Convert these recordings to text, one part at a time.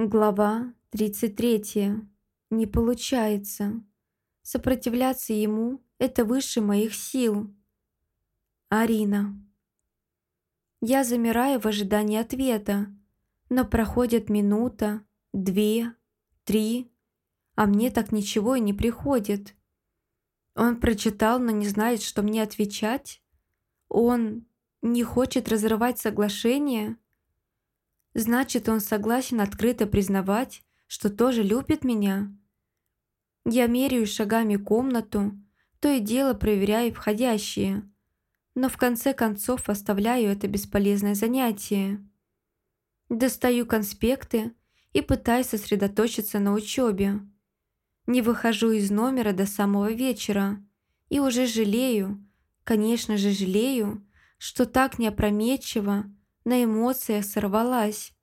Глава 33. Не получается. Сопротивляться ему – это выше моих сил. Арина. Я замираю в ожидании ответа, но проходит минута, две, три, а мне так ничего и не приходит. Он прочитал, но не знает, что мне отвечать? Он не хочет разрывать соглашение – Значит, он согласен открыто признавать, что тоже любит меня. Я меряю шагами комнату, то и дело проверяю входящие, но в конце концов оставляю это бесполезное занятие. Достаю конспекты и пытаюсь сосредоточиться на учебе. Не выхожу из номера до самого вечера и уже жалею, конечно же жалею, что так неопрометчиво на эмоциях сорвалась.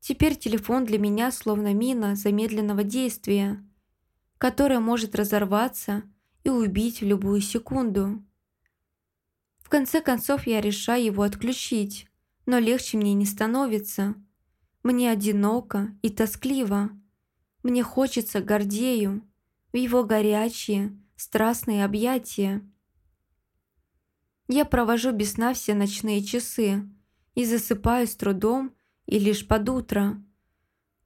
Теперь телефон для меня словно мина замедленного действия, которая может разорваться и убить в любую секунду. В конце концов я решаю его отключить, но легче мне не становится. Мне одиноко и тоскливо. Мне хочется Гордею, в его горячие, страстные объятия. Я провожу без сна все ночные часы, и засыпаю с трудом и лишь под утро.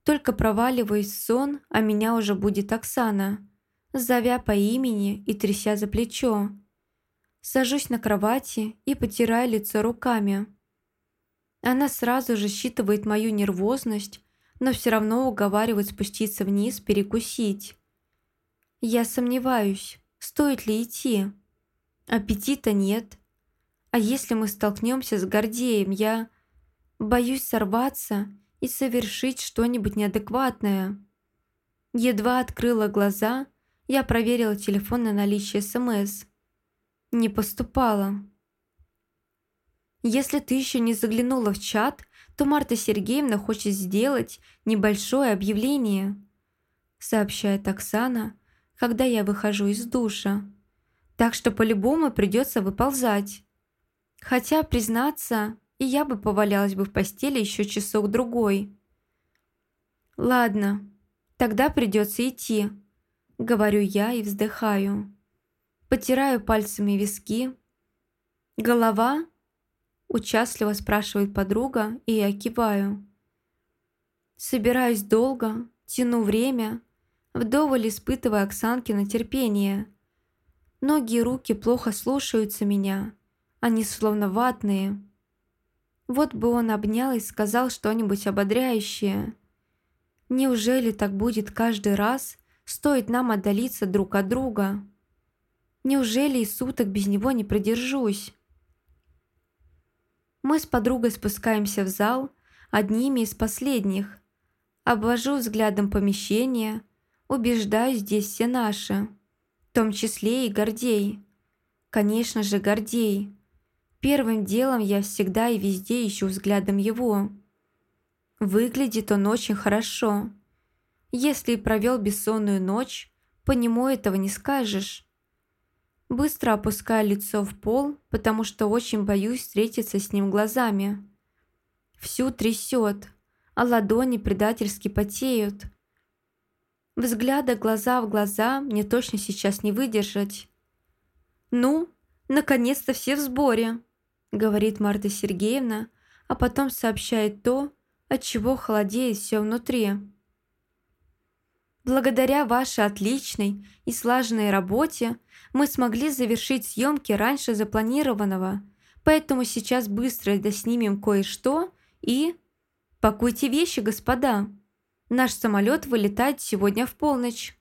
Только проваливаюсь в сон, а меня уже будет Оксана, зовя по имени и тряся за плечо. Сажусь на кровати и потираю лицо руками. Она сразу же считывает мою нервозность, но все равно уговаривает спуститься вниз, перекусить. Я сомневаюсь, стоит ли идти. Аппетита нет, а если мы столкнемся с Гордеем, я боюсь сорваться и совершить что-нибудь неадекватное. Едва открыла глаза, я проверила телефон на наличие СМС. Не поступала. Если ты еще не заглянула в чат, то Марта Сергеевна хочет сделать небольшое объявление, сообщает Оксана, когда я выхожу из душа. Так что по-любому придется выползать. Хотя, признаться, и я бы повалялась бы в постели еще часок-другой. «Ладно, тогда придется идти», — говорю я и вздыхаю. Потираю пальцами виски. «Голова?» — участливо спрашивает подруга, и я киваю. Собираюсь долго, тяну время, вдоволь испытывая Оксанки на терпение. Ноги и руки плохо слушаются меня — они словно ватные. Вот бы он обнял и сказал что-нибудь ободряющее. Неужели так будет каждый раз, стоит нам отдалиться друг от друга? Неужели и суток без него не продержусь? Мы с подругой спускаемся в зал, одними из последних. Обвожу взглядом помещение, убеждаюсь, здесь все наши. В том числе и Гордей. Конечно же, Гордей. Первым делом я всегда и везде ищу взглядом его. Выглядит он очень хорошо. Если и провел бессонную ночь, по нему этого не скажешь. Быстро опускаю лицо в пол, потому что очень боюсь встретиться с ним глазами. Всю трясет, а ладони предательски потеют. Взгляда глаза в глаза мне точно сейчас не выдержать. «Ну, наконец-то все в сборе!» Говорит Марта Сергеевна, а потом сообщает то, от чего холодеет все внутри. Благодаря вашей отличной и слаженной работе мы смогли завершить съемки раньше запланированного, поэтому сейчас быстро доснимем кое-что и... Пакуйте вещи, господа. Наш самолет вылетает сегодня в полночь.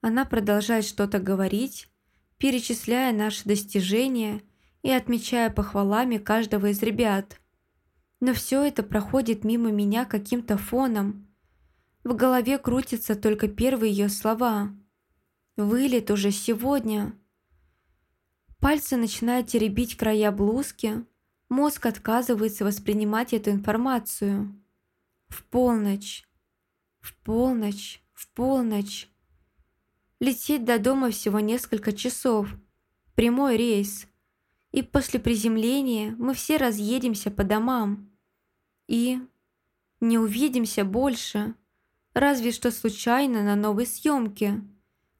Она продолжает что-то говорить, перечисляя наши достижения и отмечая похвалами каждого из ребят. Но все это проходит мимо меня каким-то фоном. В голове крутятся только первые ее слова. «Вылет уже сегодня». Пальцы начинают теребить края блузки, мозг отказывается воспринимать эту информацию. В полночь, в полночь, в полночь. Лететь до дома всего несколько часов. Прямой рейс и после приземления мы все разъедемся по домам. И Не увидимся больше, разве что случайно на новой съемке,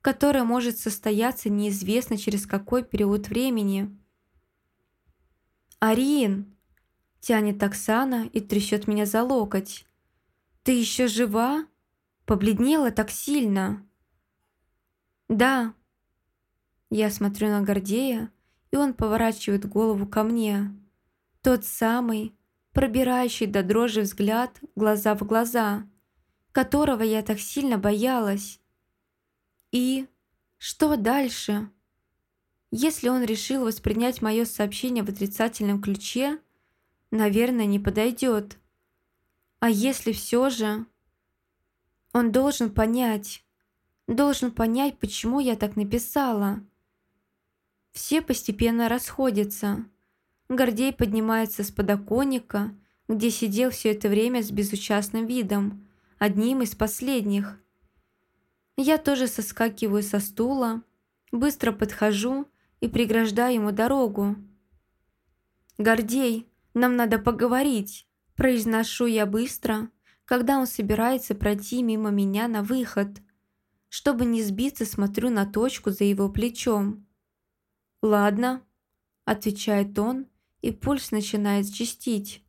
которая может состояться неизвестно через какой период времени. «Арин!» – тянет Оксана и трясет меня за локоть. «Ты еще жива? Побледнела так сильно?» «Да». Я смотрю на Гордея, и он поворачивает голову ко мне. Тот самый, пробирающий до дрожи взгляд глаза в глаза, которого я так сильно боялась. И что дальше? Если он решил воспринять мое сообщение в отрицательном ключе, наверное, не подойдет. А если все же... Он должен понять, должен понять, почему я так написала. Все постепенно расходятся. Гордей поднимается с подоконника, где сидел все это время с безучастным видом, одним из последних. Я тоже соскакиваю со стула, быстро подхожу и преграждаю ему дорогу. «Гордей, нам надо поговорить», – произношу я быстро, когда он собирается пройти мимо меня на выход. Чтобы не сбиться, смотрю на точку за его плечом. «Ладно», – отвечает он, и пульс начинает чистить.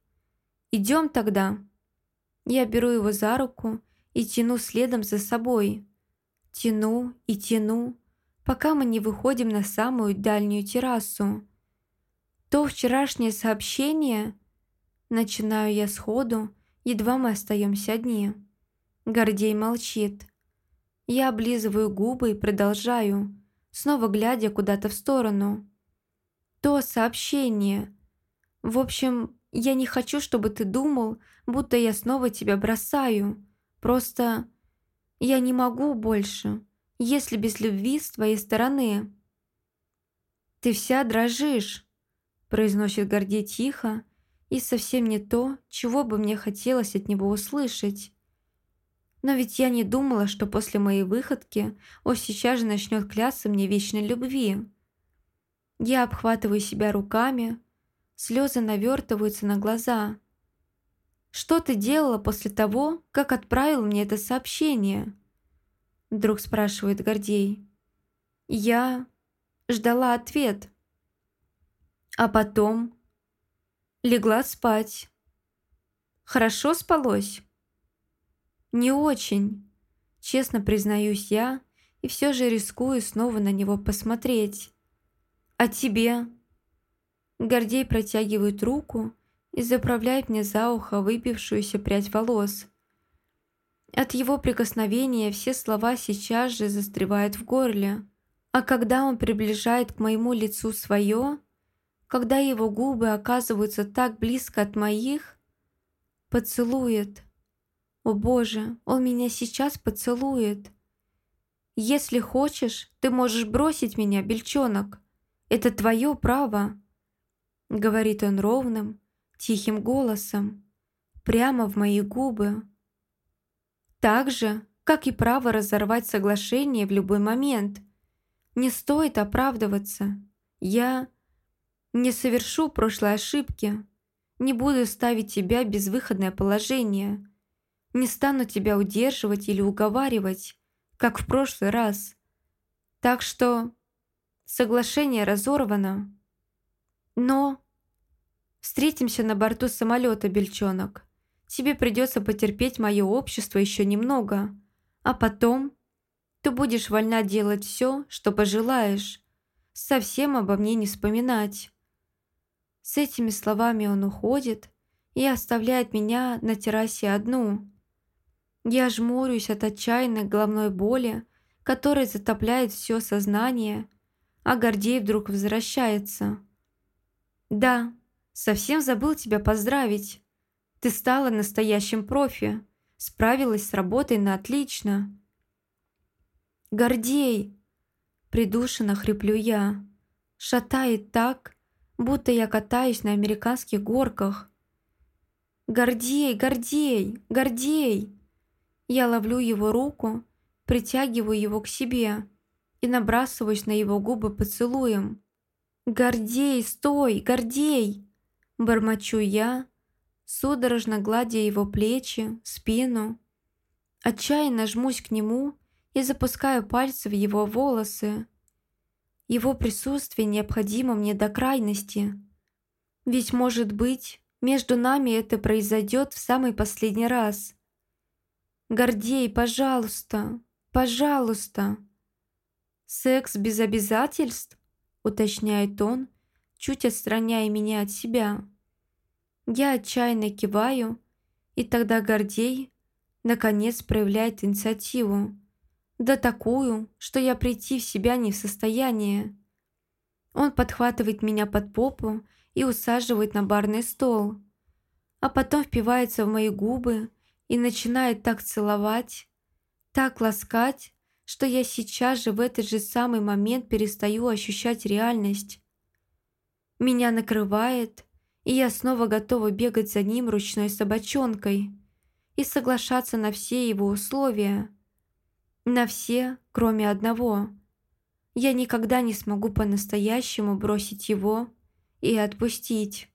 «Идем тогда». Я беру его за руку и тяну следом за собой. Тяну и тяну, пока мы не выходим на самую дальнюю террасу. То вчерашнее сообщение... Начинаю я сходу, едва мы остаемся одни. Гордей молчит. Я облизываю губы и продолжаю, снова глядя куда-то в сторону. То сообщение. В общем, я не хочу, чтобы ты думал, будто я снова тебя бросаю. Просто я не могу больше, если без любви с твоей стороны. Ты вся дрожишь, произносит Гордей тихо, и совсем не то, чего бы мне хотелось от него услышать. Но ведь я не думала, что после моей выходки он сейчас же начнет клясться мне вечной любви. Я обхватываю себя руками, слезы навертываются на глаза. «Что ты делала после того, как отправил мне это сообщение?» Вдруг спрашивает Гордей. Я ждала ответ. А потом легла спать. Хорошо спалось? Не очень, честно признаюсь я, и все же рискую снова на него посмотреть. А тебе? Гордей протягивает руку и заправляет мне за ухо выбившуюся прядь волос. От его прикосновения все слова сейчас же застревают в горле. А когда он приближает к моему лицу свое, когда его губы оказываются так близко от моих, поцелует. О боже, он меня сейчас поцелует. Если хочешь, ты можешь бросить меня, бельчонок. Это твое право, говорит он ровным, тихим голосом, прямо в мои губы. Так же, как и право разорвать соглашение в любой момент. Не стоит оправдываться. Я не совершу прошлой ошибки. Не буду ставить тебя в безвыходное положение. Не стану тебя удерживать или уговаривать, как в прошлый раз. Так что соглашение разорвано. Но встретимся на борту самолета, Бельчонок. Тебе придется потерпеть мое общество еще немного, а потом ты будешь вольна делать все, что пожелаешь, совсем обо мне не вспоминать. С этими словами он уходит и оставляет меня на террасе одну. Я жмурюсь от отчаянной головной боли, которая затопляет все сознание, а Гордей вдруг возвращается. «Да, совсем забыл тебя поздравить. Ты стала настоящим профи, справилась с работой на отлично». «Гордей!» – придушенно хриплю я. Шатает так, будто я катаюсь на американских горках. «Гордей, Гордей, Гордей!» Я ловлю его руку, притягиваю его к себе и набрасываюсь на его губы поцелуем. «Гордей, стой, Гордей!» Бормочу я, судорожно гладя его плечи, спину. Отчаянно жмусь к нему и запускаю пальцы в его волосы. Его присутствие необходимо мне до крайности. Ведь, может быть, между нами это произойдет в самый последний раз. Гордей, пожалуйста, пожалуйста. Секс без обязательств? Уточняет он, чуть отстраняя меня от себя. Я отчаянно киваю, и тогда Гордей наконец проявляет инициативу. Да такую, что я прийти в себя не в состоянии. Он подхватывает меня под попу и усаживает на барный стол, а потом впивается в мои губы и начинает так целовать, так ласкать, что я сейчас же в этот же самый момент перестаю ощущать реальность. Меня накрывает, и я снова готова бегать за ним ручной собачонкой и соглашаться на все его условия. На все, кроме одного. Я никогда не смогу по-настоящему бросить его и отпустить.